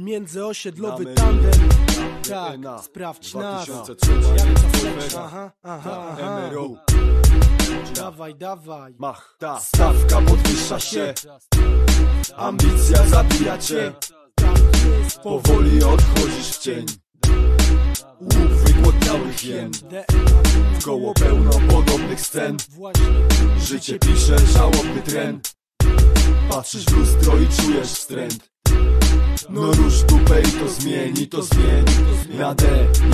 Międzyosiedlowy tandem. Tak, sprawdź nas. 2003 Jak? Aha, aha, Ta, aha. MRO. Dawaj, dawaj. Mach, ta Stawka podwyższa się. Ambicja zabija cię. Powoli odchodzisz w cień. Łuk wygłodniałych hien W koło pełno podobnych scen. Życie pisze żałobny tren. Patrzysz w lustro i czujesz wstręt No rusz dupę i to zmieni, to zmieni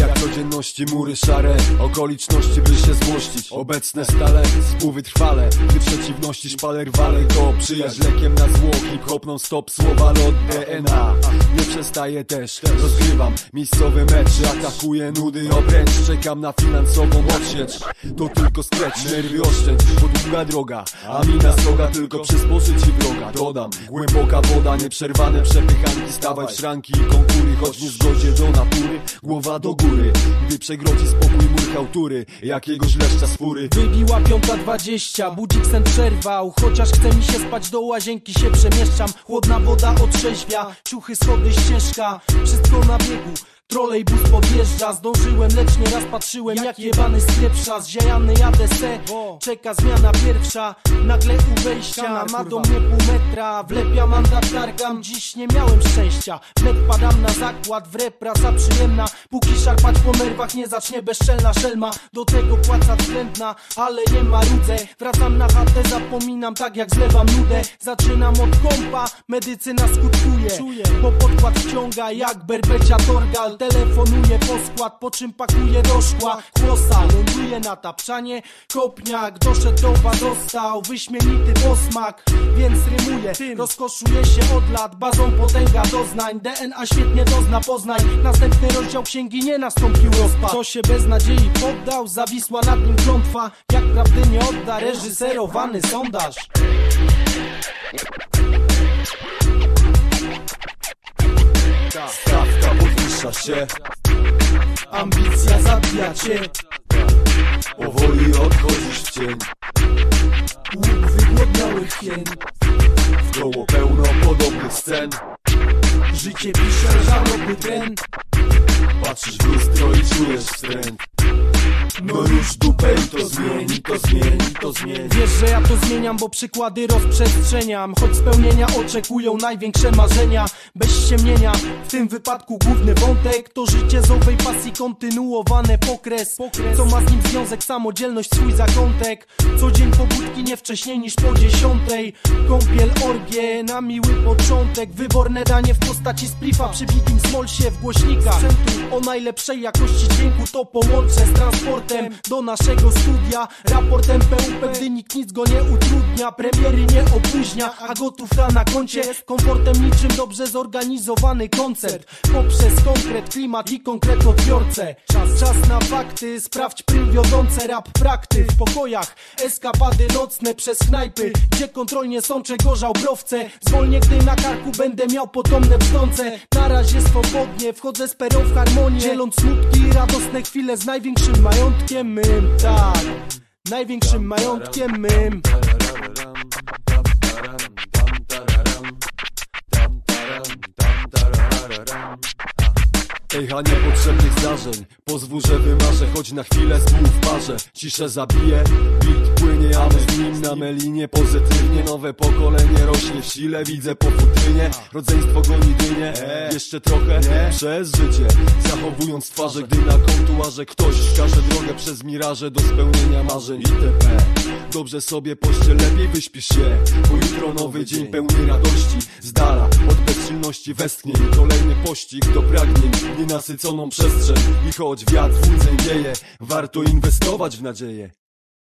Jak codzienności mury szare Okoliczności by się złościć. Obecne stale, współwytrwale Gdy przeciwności szpaler wale To przyjaźń lekiem na zło Hip-hop stop, słowa lot DNA Nie przestaję też, rozgrywam Miejscowy mecz, atakuję nudy obręcz Czekam na finansową odsiecz. To tylko stretch, nerwy oszczędź Bo długa droga, a mina sroga Tylko przysporzyć ci wroga. Dodam, głęboka woda, nieprzerwane przepychanki Stawaj w szranki i konkury Choć nie zgodzie do natury, głowa do góry Gdy przegrodzi spokój mur hałtury Jakiegoś leszcza spóry. Wybiła piąta dwadzieścia, budzik sen przerwał Chociaż chce mi się spać, do łazienki się przemieszczam. Chłodna woda otrzeźwia, ciuchy, schody, ścieżka Wszystko na biegu Trolejbus podjeżdża, zdążyłem, lecz nieraz patrzyłem Jak jebany sklepsza, zziajany jadę se. Czeka zmiana pierwsza, nagle u wejścia. Ma do mnie pół metra, wlepia mandat, targam. Dziś nie miałem szczęścia, wnet padam na zakład W rep praca przyjemna, póki szarpać po nerwach Nie zacznie bezczelna szelma, do tego płaca względna Ale nie ma rudzę, wracam na chatę Zapominam tak jak zlewam nudę. Zaczynam od kompa, medycyna skutkuje. Bo podkład wciąga jak berbecia torgal Telefonuję po skład, po czym pakuję do szkła. Chłosa, ląduje na tapczanie Kopniak, doszedł do dostał Wyśmienity posmak, więc rymuję. Rozkoszuję się od lat, bazą potęga doznań. DNA świetnie dozna Poznań. Następny rozdział księgi nie nastąpił rozpad. Kto się bez nadziei poddał, zawisła nad nim klątwa. Jak prawdy nie odda, reżyserowany sondaż się. Ambicja zabija cię. Powoli odchodzisz w cień. Łuk wygłodniałych hien W koło pełno podobnych scen. Życie pisze żarobny tren Patrzysz w lustro i czujesz wstręt. No rusz dupę i to zmieni, to zmieni, to zmieni Wiesz, że ja to zmieniam, bo przykłady rozprzestrzeniam. Choć spełnienia oczekują największe marzenia. Bez ściemnienia, w tym wypadku główny wątek To życie z owej pasji kontynuowane pokres. Co ma z nim związek, samodzielność, swój zakątek. Co dzień pobudki nie wcześniej niż po dziesiątej. Kąpiel, orgie, na miły początek. Wyborne danie w postaci splifa Przy bigim smolsie w głośnikach O najlepszej jakości dźwięku to połączę z transportem Do naszego studia. Raportem PUP, gdy nikt nic go nie utrudnia. Premiery nie opóźnia, a gotówka na koncie. Komfortem niczym dobrze zorganizowany koncert. Poprzez konkret, klimat i konkret odbiorcę. Czas, czas na fakty, sprawdź prym wiodące. Rap prakty w pokojach, eskapady nocne przez knajpy Gdzie kontrolnie sączę gorzał browce Zwolnię, gdy na karku będę miał potomne brzdące Na razie swobodnie, wchodzę z w harmonię Dzieląc smutki i radosne chwile z największym majątkiem mym. Tak, największym majątkiem mym Ejcha niepotrzebnych zdarzeń. Pozwól, że wymarzę, choć na chwilę znów parze Ciszę zabiję, beat płynie, a my z nim na melinie. Pozytywnie nowe pokolenie rośnie w sile. Widzę po futrynie, rodzeństwo goni dynie. Jeszcze trochę przez życie. Zachowując twarze, gdy na kontuarze Ktoś wskaże drogę przez miraże Do spełnienia marzeń. Itp. Dobrze sobie pościel, lepiej wyśpisz się Bo jutro nowy dzień pełny radości. Z dala bezsilności westchnień Kolejny pościg do pragnień Nienasyconą przestrzeń. I choć wiatr w wieje Warto inwestować w nadzieję